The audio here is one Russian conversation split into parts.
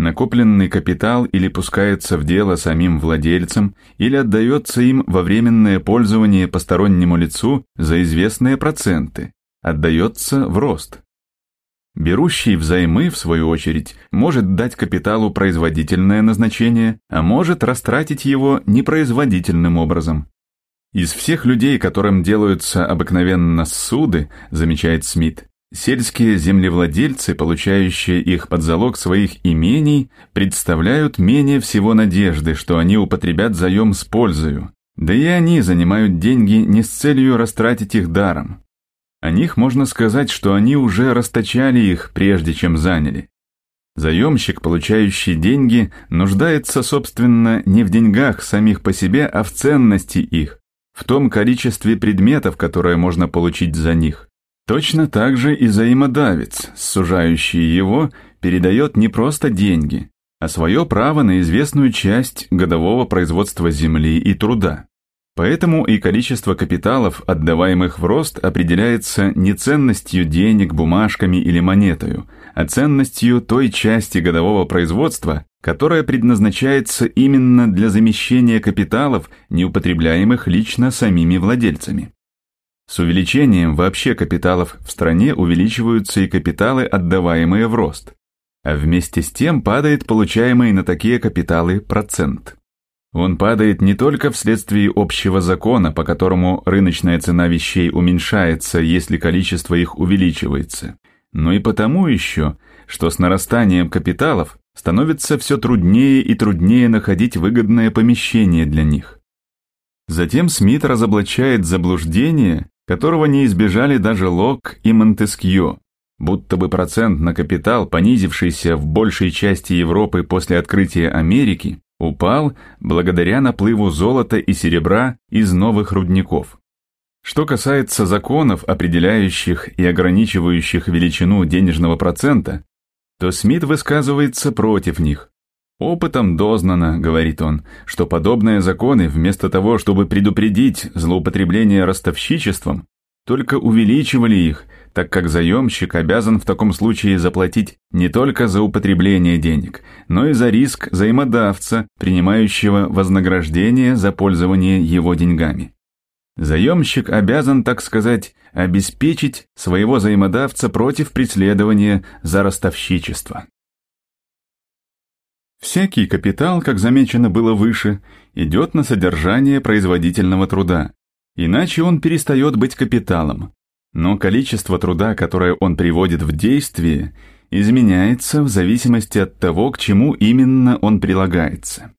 Накопленный капитал или пускается в дело самим владельцем, или отдается им во временное пользование постороннему лицу за известные проценты, отдается в рост. Берущий взаймы, в свою очередь, может дать капиталу производительное назначение, а может растратить его непроизводительным образом. Из всех людей, которым делаются обыкновенно суды, замечает Смит, Сельские землевладельцы, получающие их под залог своих имений, представляют менее всего надежды, что они употребят заем с пользою, да и они занимают деньги не с целью растратить их даром. О них можно сказать, что они уже расточали их, прежде чем заняли. Заемщик, получающий деньги, нуждается, собственно, не в деньгах самих по себе, а в ценности их, в том количестве предметов, которые можно получить за них. Точно так же и взаимодавец, сужающий его, передает не просто деньги, а свое право на известную часть годового производства земли и труда. Поэтому и количество капиталов, отдаваемых в рост, определяется не ценностью денег, бумажками или монетою, а ценностью той части годового производства, которая предназначается именно для замещения капиталов, не употребляемых лично самими владельцами. С увеличением вообще капиталов в стране увеличиваются и капиталы, отдаваемые в рост, а вместе с тем падает получаемый на такие капиталы процент. Он падает не только вследствие общего закона, по которому рыночная цена вещей уменьшается, если количество их увеличивается, но и потому еще, что с нарастанием капиталов становится все труднее и труднее находить выгодное помещение для них. Затем Смит разоблачает заблуждение, которого не избежали даже Лок и Монтескью, будто бы процент на капитал, понизившийся в большей части Европы после открытия Америки, упал благодаря наплыву золота и серебра из новых рудников. Что касается законов, определяющих и ограничивающих величину денежного процента, то Смит высказывается против них, «Опытом дознано», — говорит он, — «что подобные законы, вместо того, чтобы предупредить злоупотребление ростовщичеством, только увеличивали их, так как заемщик обязан в таком случае заплатить не только за употребление денег, но и за риск взаимодавца, принимающего вознаграждение за пользование его деньгами. Заемщик обязан, так сказать, обеспечить своего взаимодавца против преследования за ростовщичество. Всякий капитал, как замечено было выше, идет на содержание производительного труда, иначе он перестает быть капиталом. Но количество труда, которое он приводит в действие, изменяется в зависимости от того, к чему именно он прилагается.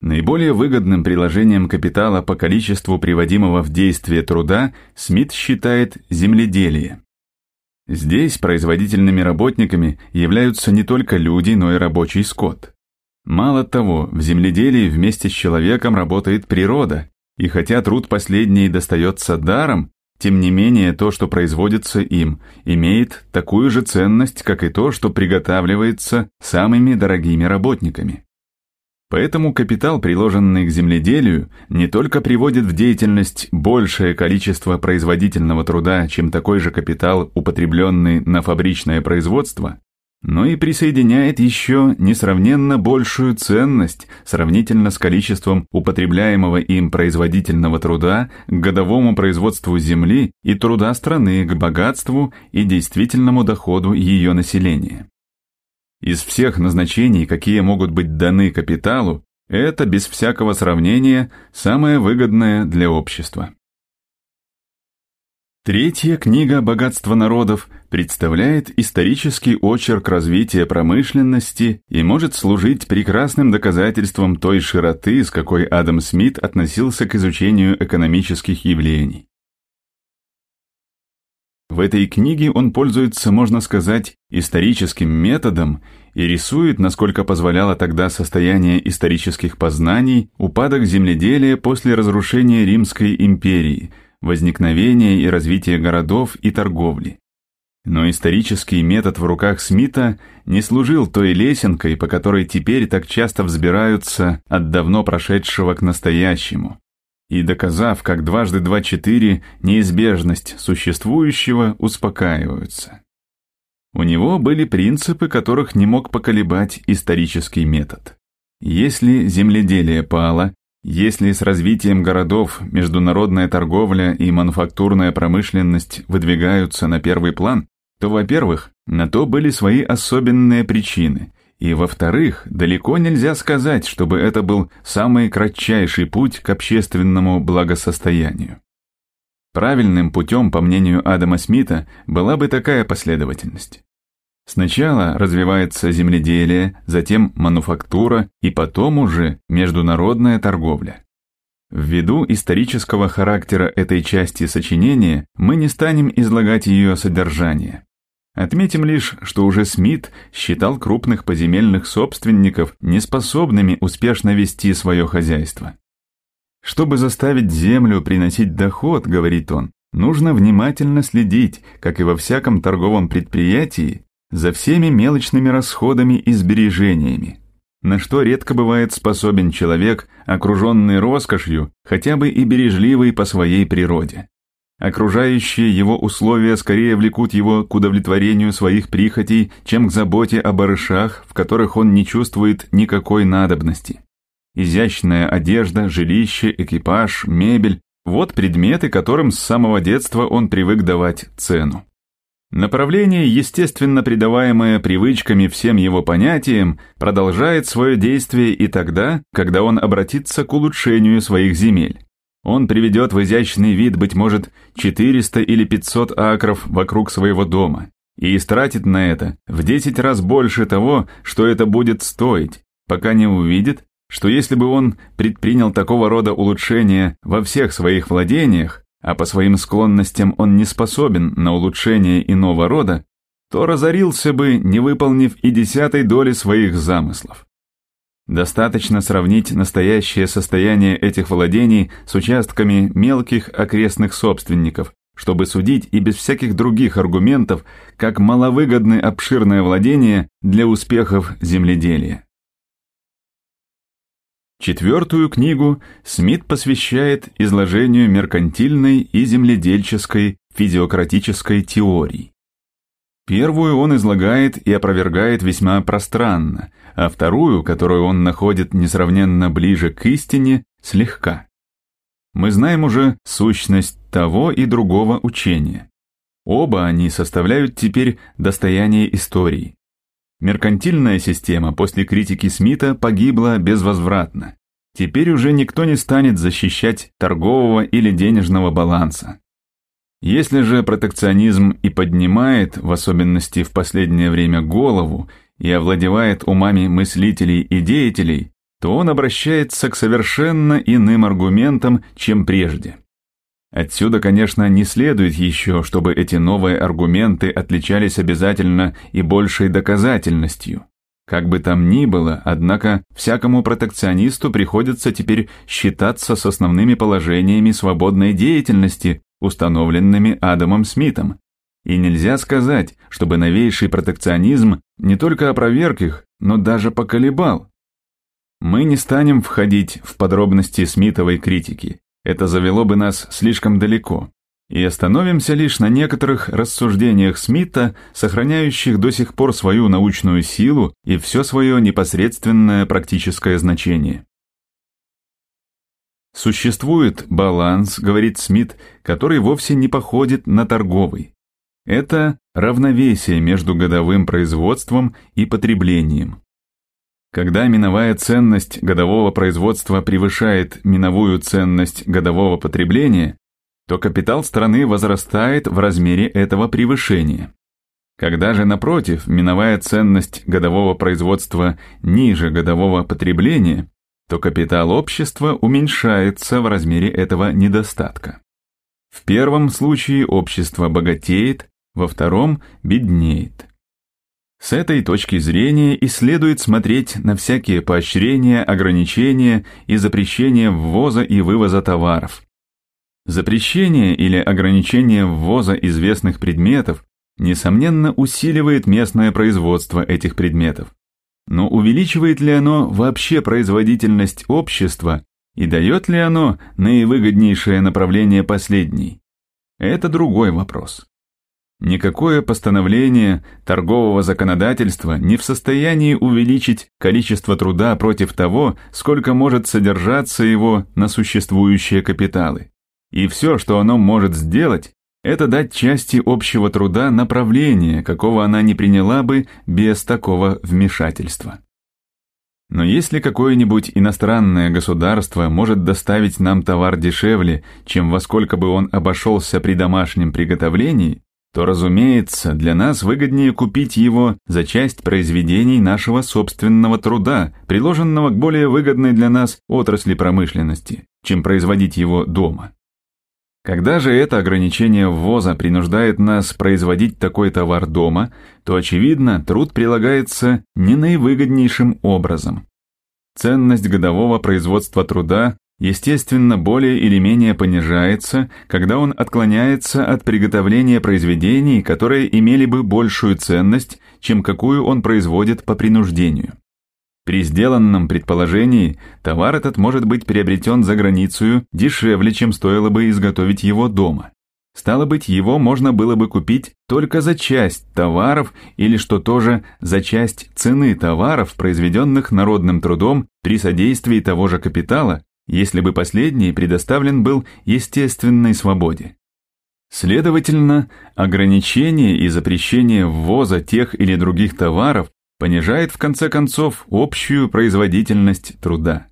Наиболее выгодным приложением капитала по количеству приводимого в действие труда Смит считает земледелие. Здесь производительными работниками являются не только люди, но и рабочий скот. Мало того, в земледелии вместе с человеком работает природа, и хотя труд последний достается даром, тем не менее то, что производится им, имеет такую же ценность, как и то, что приготавливается самыми дорогими работниками. Поэтому капитал, приложенный к земледелию, не только приводит в деятельность большее количество производительного труда, чем такой же капитал, употребленный на фабричное производство, но и присоединяет еще несравненно большую ценность сравнительно с количеством употребляемого им производительного труда к годовому производству земли и труда страны к богатству и действительному доходу ее населения. Из всех назначений, какие могут быть даны капиталу, это, без всякого сравнения, самое выгодное для общества. Третья книга «Богатство народов» представляет исторический очерк развития промышленности и может служить прекрасным доказательством той широты, с какой Адам Смит относился к изучению экономических явлений. В этой книге он пользуется, можно сказать, историческим методом и рисует, насколько позволяло тогда состояние исторических познаний, упадок земледелия после разрушения Римской империи – возникновения и развития городов и торговли. Но исторический метод в руках Смита не служил той лесенкой, по которой теперь так часто взбираются от давно прошедшего к настоящему. И доказав, как дважды два-четыре неизбежность существующего, успокаиваются. У него были принципы, которых не мог поколебать исторический метод. Если земледелие пало, если с развитием городов международная торговля и мануфактурная промышленность выдвигаются на первый план, то, во-первых, на то были свои особенные причины, и, во-вторых, далеко нельзя сказать, чтобы это был самый кратчайший путь к общественному благосостоянию. Правильным путем, по мнению Адама Смита, была бы такая последовательность. Сначала развивается земледелие, затем мануфактура и потом уже международная торговля. Ввиду исторического характера этой части сочинения мы не станем излагать ее содержание. Отметим лишь, что уже Смит считал крупных поземельных собственников неспособными успешно вести свое хозяйство. Чтобы заставить землю приносить доход, говорит он, нужно внимательно следить, как и во всяком торговом предприятии, за всеми мелочными расходами и сбережениями, на что редко бывает способен человек, окруженный роскошью, хотя бы и бережливый по своей природе. Окружающие его условия скорее влекут его к удовлетворению своих прихотей, чем к заботе о барышах, в которых он не чувствует никакой надобности. Изящная одежда, жилище, экипаж, мебель – вот предметы, которым с самого детства он привык давать цену. Направление, естественно придаваемое привычками всем его понятиям, продолжает свое действие и тогда, когда он обратится к улучшению своих земель. Он приведет в изящный вид, быть может, 400 или 500 акров вокруг своего дома и истратит на это в 10 раз больше того, что это будет стоить, пока не увидит, что если бы он предпринял такого рода улучшения во всех своих владениях, а по своим склонностям он не способен на улучшение иного рода, то разорился бы, не выполнив и десятой доли своих замыслов. Достаточно сравнить настоящее состояние этих владений с участками мелких окрестных собственников, чтобы судить и без всяких других аргументов, как маловыгодны обширное владение для успехов земледелия. Четвертую книгу Смит посвящает изложению меркантильной и земледельческой физиократической теории. Первую он излагает и опровергает весьма пространно, а вторую, которую он находит несравненно ближе к истине, слегка. Мы знаем уже сущность того и другого учения. Оба они составляют теперь достояние истории. Меркантильная система после критики Смита погибла безвозвратно. Теперь уже никто не станет защищать торгового или денежного баланса. Если же протекционизм и поднимает, в особенности в последнее время, голову и овладевает умами мыслителей и деятелей, то он обращается к совершенно иным аргументам, чем прежде. Отсюда, конечно, не следует еще, чтобы эти новые аргументы отличались обязательно и большей доказательностью. Как бы там ни было, однако всякому протекционисту приходится теперь считаться с основными положениями свободной деятельности, установленными Адамом Смитом. И нельзя сказать, чтобы новейший протекционизм не только опроверг их, но даже поколебал. Мы не станем входить в подробности Смитовой критики, это завело бы нас слишком далеко. И остановимся лишь на некоторых рассуждениях Смита, сохраняющих до сих пор свою научную силу и все свое непосредственное практическое значение. Существует баланс, говорит Смит, который вовсе не походит на торговый. Это равновесие между годовым производством и потреблением. Когда миновая ценность годового производства превышает миновую ценность годового потребления, то капитал страны возрастает в размере этого превышения. Когда же, напротив, миновая ценность годового производства ниже годового потребления, то капитал общества уменьшается в размере этого недостатка. В первом случае общество богатеет, во втором – беднеет. С этой точки зрения и следует смотреть на всякие поощрения, ограничения и запрещения ввоза и вывоза товаров. Запрещение или ограничение ввоза известных предметов несомненно усиливает местное производство этих предметов. Но увеличивает ли оно вообще производительность общества и дает ли оно наивыгоднейшее направление последней? Это другой вопрос. Никакое постановление торгового законодательства не в состоянии увеличить количество труда против того, сколько может содержаться его на существующие капиталы. И все, что оно может сделать, это дать части общего труда направление, какого она не приняла бы без такого вмешательства. Но если какое-нибудь иностранное государство может доставить нам товар дешевле, чем во сколько бы он обошелся при домашнем приготовлении, то, разумеется, для нас выгоднее купить его за часть произведений нашего собственного труда, приложенного к более выгодной для нас отрасли промышленности, чем производить его дома. Когда же это ограничение ввоза принуждает нас производить такой товар дома, то, очевидно, труд прилагается не наивыгоднейшим образом. Ценность годового производства труда естественно, более или менее понижается, когда он отклоняется от приготовления произведений, которые имели бы большую ценность, чем какую он производит по принуждению. При сделанном предположении товар этот может быть приобретен за границу дешевле, чем стоило бы изготовить его дома. Стало быть, его можно было бы купить только за часть товаров или, что тоже, за часть цены товаров, произведенных народным трудом при содействии того же капитала, если бы последний предоставлен был естественной свободе. Следовательно, ограничение и запрещение ввоза тех или других товаров понижает в конце концов общую производительность труда.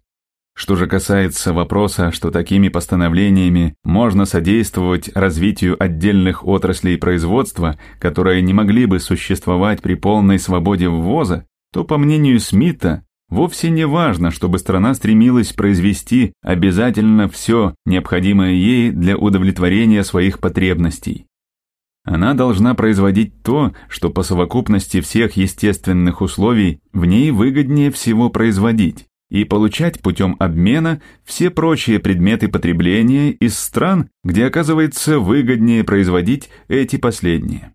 Что же касается вопроса, что такими постановлениями можно содействовать развитию отдельных отраслей производства, которые не могли бы существовать при полной свободе ввоза, то, по мнению Смита, Вовсе не важно, чтобы страна стремилась произвести обязательно все, необходимое ей для удовлетворения своих потребностей. Она должна производить то, что по совокупности всех естественных условий в ней выгоднее всего производить, и получать путем обмена все прочие предметы потребления из стран, где оказывается выгоднее производить эти последние.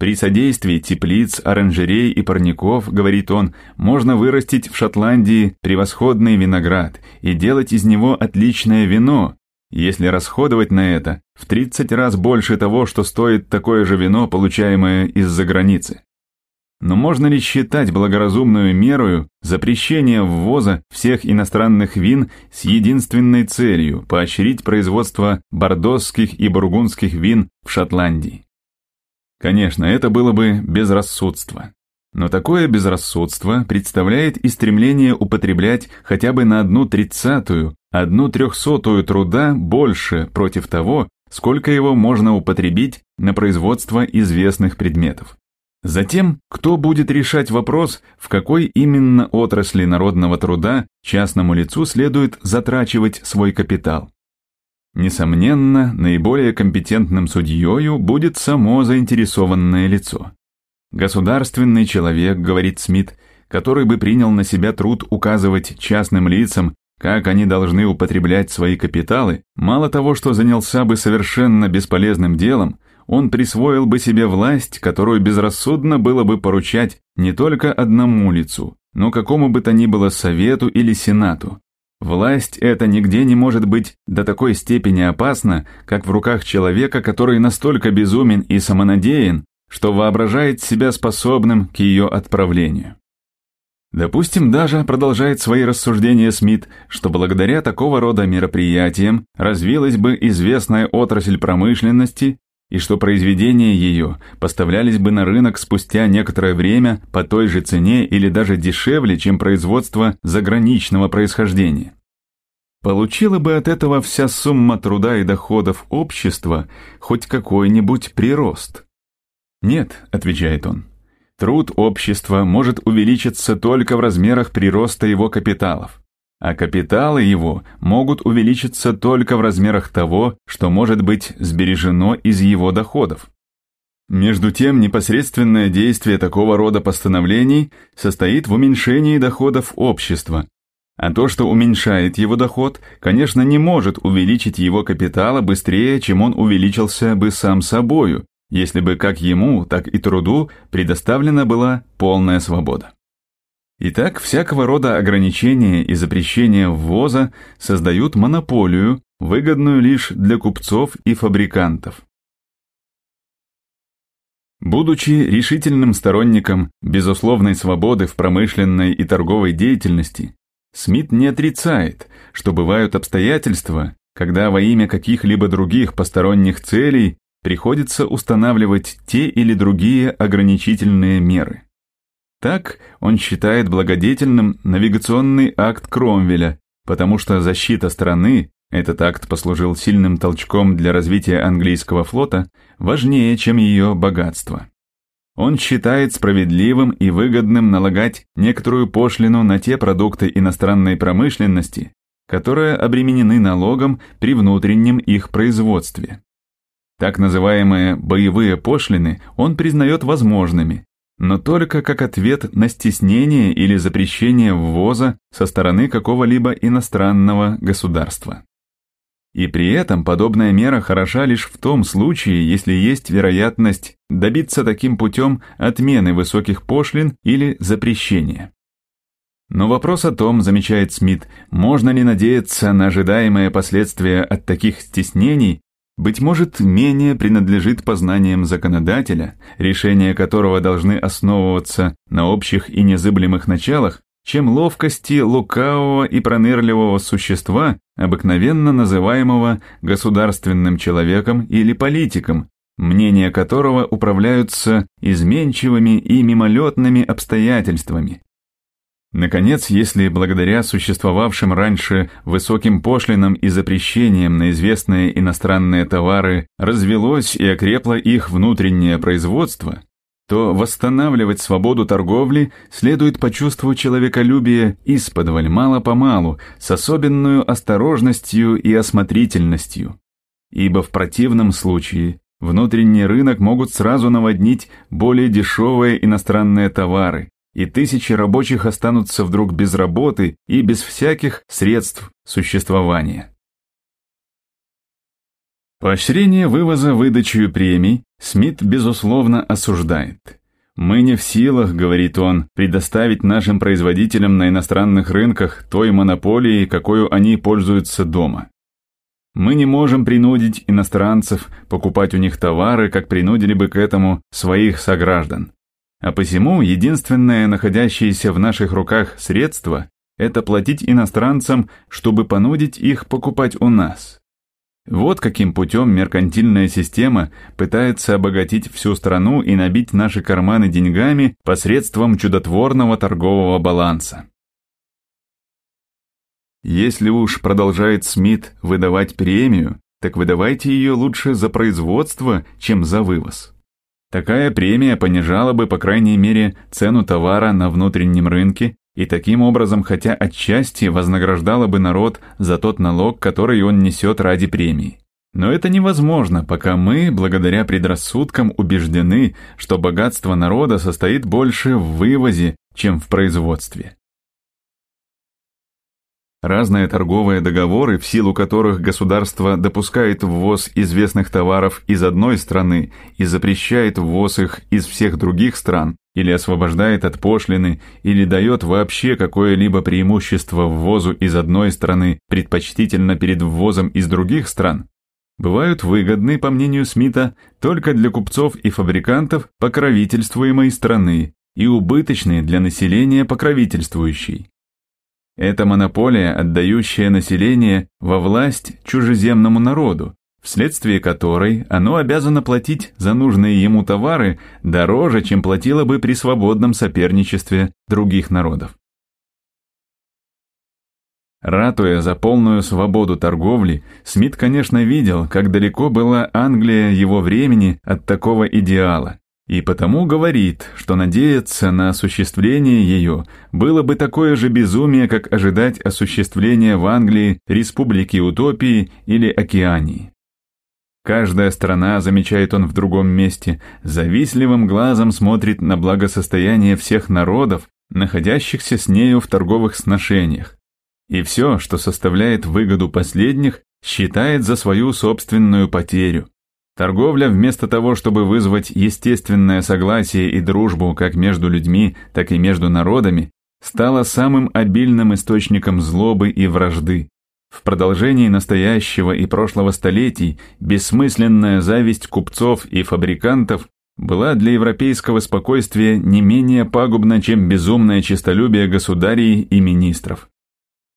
При содействии теплиц, оранжерей и парников, говорит он, можно вырастить в Шотландии превосходный виноград и делать из него отличное вино, если расходовать на это в 30 раз больше того, что стоит такое же вино, получаемое из-за границы. Но можно ли считать благоразумную мерою запрещение ввоза всех иностранных вин с единственной целью поощрить производство бордосских и бургундских вин в Шотландии? Конечно, это было бы безрассудство. Но такое безрассудство представляет и стремление употреблять хотя бы на одну тридцатую, одну трехсотую труда больше против того, сколько его можно употребить на производство известных предметов. Затем, кто будет решать вопрос, в какой именно отрасли народного труда частному лицу следует затрачивать свой капитал? Несомненно, наиболее компетентным судьею будет само заинтересованное лицо. «Государственный человек», — говорит Смит, который бы принял на себя труд указывать частным лицам, как они должны употреблять свои капиталы, мало того, что занялся бы совершенно бесполезным делом, он присвоил бы себе власть, которую безрассудно было бы поручать не только одному лицу, но какому бы то ни было совету или сенату, Власть эта нигде не может быть до такой степени опасна, как в руках человека, который настолько безумен и самонадеян, что воображает себя способным к ее отправлению. Допустим даже, продолжает свои рассуждения Смит, что благодаря такого рода мероприятиям развилась бы известная отрасль промышленности, и что произведения ее поставлялись бы на рынок спустя некоторое время по той же цене или даже дешевле, чем производство заграничного происхождения. Получила бы от этого вся сумма труда и доходов общества хоть какой-нибудь прирост? «Нет», — отвечает он, — «труд общества может увеличиться только в размерах прироста его капиталов а капиталы его могут увеличиться только в размерах того, что может быть сбережено из его доходов. Между тем, непосредственное действие такого рода постановлений состоит в уменьшении доходов общества, а то, что уменьшает его доход, конечно, не может увеличить его капитала быстрее, чем он увеличился бы сам собою, если бы как ему, так и труду предоставлена была полная свобода. Итак, всякого рода ограничения и запрещения ввоза создают монополию, выгодную лишь для купцов и фабрикантов. Будучи решительным сторонником безусловной свободы в промышленной и торговой деятельности, Смит не отрицает, что бывают обстоятельства, когда во имя каких-либо других посторонних целей приходится устанавливать те или другие ограничительные меры. Так он считает благодетельным навигационный акт Кромвеля, потому что защита страны, этот акт послужил сильным толчком для развития английского флота, важнее, чем ее богатство. Он считает справедливым и выгодным налагать некоторую пошлину на те продукты иностранной промышленности, которые обременены налогом при внутреннем их производстве. Так называемые «боевые пошлины» он признает возможными, но только как ответ на стеснение или запрещение ввоза со стороны какого-либо иностранного государства. И при этом подобная мера хороша лишь в том случае, если есть вероятность добиться таким путем отмены высоких пошлин или запрещения. Но вопрос о том, замечает Смит, можно ли надеяться на ожидаемые последствия от таких стеснений, быть может, менее принадлежит познаниям законодателя, решения которого должны основываться на общих и незыблемых началах, чем ловкости лукавого и пронырливого существа, обыкновенно называемого государственным человеком или политиком, мнения которого управляются изменчивыми и мимолетными обстоятельствами, Наконец, если благодаря существовавшим раньше высоким пошлинам и запрещениям на известные иностранные товары развелось и окрепло их внутреннее производство, то восстанавливать свободу торговли следует по чувству человеколюбия исподволь мало-помалу, с особенную осторожностью и осмотрительностью. Ибо в противном случае внутренний рынок могут сразу наводнить более дешевые иностранные товары, и тысячи рабочих останутся вдруг без работы и без всяких средств существования. Поощрение вывоза выдачей премий Смит, безусловно, осуждает. «Мы не в силах, — говорит он, — предоставить нашим производителям на иностранных рынках той монополии, какую они пользуются дома. Мы не можем принудить иностранцев покупать у них товары, как принудили бы к этому своих сограждан. А посему единственное находящееся в наших руках средство – это платить иностранцам, чтобы понудить их покупать у нас. Вот каким путем меркантильная система пытается обогатить всю страну и набить наши карманы деньгами посредством чудотворного торгового баланса. Если уж продолжает Смит выдавать премию, так выдавайте ее лучше за производство, чем за вывоз. Такая премия понижала бы, по крайней мере, цену товара на внутреннем рынке и таким образом хотя отчасти вознаграждала бы народ за тот налог, который он несет ради премии. Но это невозможно, пока мы, благодаря предрассудкам, убеждены, что богатство народа состоит больше в вывозе, чем в производстве. Разные торговые договоры, в силу которых государство допускает ввоз известных товаров из одной страны и запрещает ввоз их из всех других стран, или освобождает от пошлины, или дает вообще какое-либо преимущество ввозу из одной страны, предпочтительно перед ввозом из других стран, бывают выгодны, по мнению Смита, только для купцов и фабрикантов покровительствуемой страны и убыточны для населения покровительствующей. Это монополия, отдающая население во власть чужеземному народу, вследствие которой оно обязано платить за нужные ему товары дороже, чем платило бы при свободном соперничестве других народов. Ратуя за полную свободу торговли, Смит, конечно, видел, как далеко была Англия его времени от такого идеала и потому говорит, что надеяться на осуществление ее было бы такое же безумие, как ожидать осуществления в Англии Республики Утопии или Океании. Каждая страна, замечает он в другом месте, завистливым глазом смотрит на благосостояние всех народов, находящихся с нею в торговых сношениях, и все, что составляет выгоду последних, считает за свою собственную потерю, Торговля вместо того, чтобы вызвать естественное согласие и дружбу как между людьми, так и между народами, стала самым обильным источником злобы и вражды. В продолжении настоящего и прошлого столетий бессмысленная зависть купцов и фабрикантов была для европейского спокойствия не менее пагубна, чем безумное честолюбие государей и министров.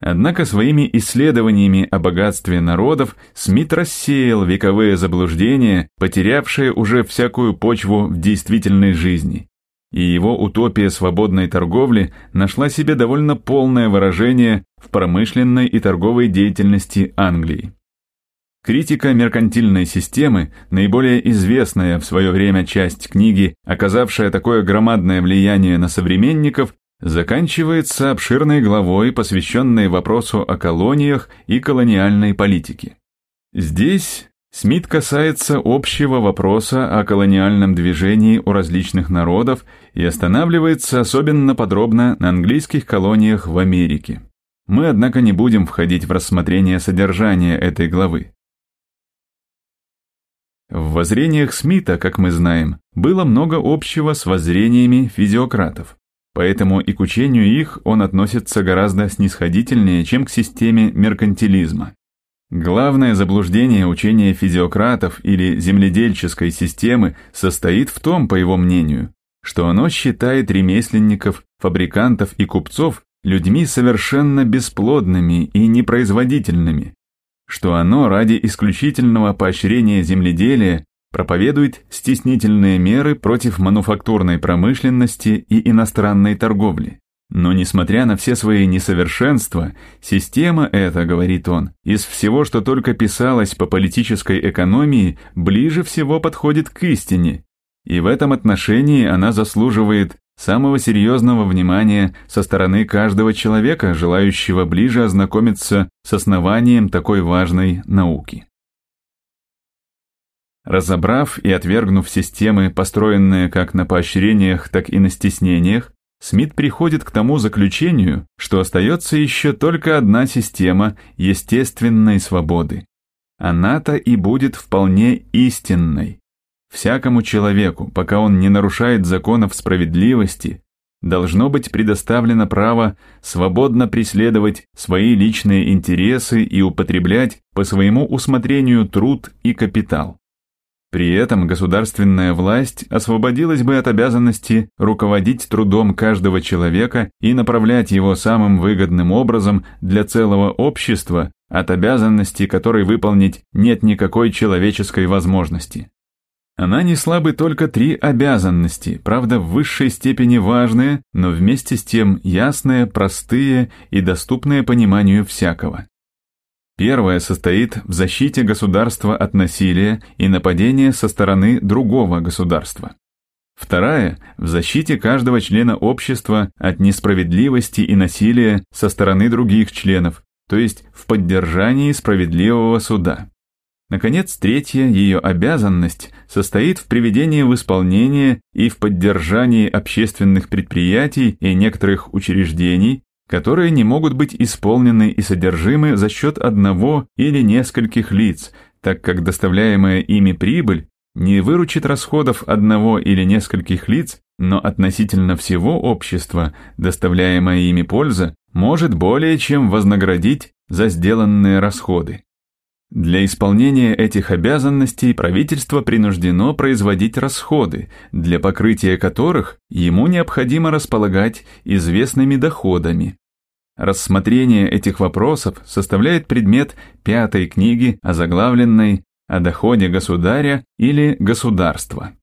Однако своими исследованиями о богатстве народов Смит рассеял вековые заблуждения, потерявшие уже всякую почву в действительной жизни. И его утопия свободной торговли нашла себе довольно полное выражение в промышленной и торговой деятельности Англии. Критика меркантильной системы, наиболее известная в свое время часть книги, оказавшая такое громадное влияние на современников, заканчивается обширной главой, посвященной вопросу о колониях и колониальной политике. Здесь Смит касается общего вопроса о колониальном движении у различных народов и останавливается особенно подробно на английских колониях в Америке. Мы, однако, не будем входить в рассмотрение содержания этой главы. В воззрениях Смита, как мы знаем, было много общего с воззрениями физиократов. Поэтому и к учению их он относится гораздо снисходительнее, чем к системе меркантилизма. Главное заблуждение учения физиократов или земледельческой системы состоит в том, по его мнению, что оно считает ремесленников, фабрикантов и купцов людьми совершенно бесплодными и непроизводительными, что оно ради исключительного поощрения земледелия проповедует стеснительные меры против мануфактурной промышленности и иностранной торговли. Но несмотря на все свои несовершенства, система эта, говорит он, из всего, что только писалось по политической экономии, ближе всего подходит к истине. И в этом отношении она заслуживает самого серьезного внимания со стороны каждого человека, желающего ближе ознакомиться с основанием такой важной науки. Разобрав и отвергнув системы, построенные как на поощрениях, так и на стеснениях, Смит приходит к тому заключению, что остается еще только одна система естественной свободы. Она-то и будет вполне истинной. Всякому человеку, пока он не нарушает законов справедливости, должно быть предоставлено право свободно преследовать свои личные интересы и употреблять по своему усмотрению труд и капитал. При этом государственная власть освободилась бы от обязанности руководить трудом каждого человека и направлять его самым выгодным образом для целого общества, от обязанности которой выполнить нет никакой человеческой возможности. Она несла бы только три обязанности, правда в высшей степени важные, но вместе с тем ясные, простые и доступные пониманию всякого. Первое состоит в защите государства от насилия и нападения со стороны другого государства. Вторая – в защите каждого члена общества от несправедливости и насилия со стороны других членов, то есть в поддержании справедливого суда. Наконец, третья ее обязанность состоит в приведении в исполнение и в поддержании общественных предприятий и некоторых учреждений, которые не могут быть исполнены и содержимы за счет одного или нескольких лиц, так как доставляемая ими прибыль не выручит расходов одного или нескольких лиц, но относительно всего общества доставляемая ими польза может более чем вознаградить за сделанные расходы. Для исполнения этих обязанностей правительство принуждено производить расходы, для покрытия которых ему необходимо располагать известными доходами. Рассмотрение этих вопросов составляет предмет пятой книги, озаглавленной «О доходе государя» или «Государства».